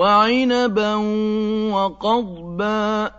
وعنبا وقضبا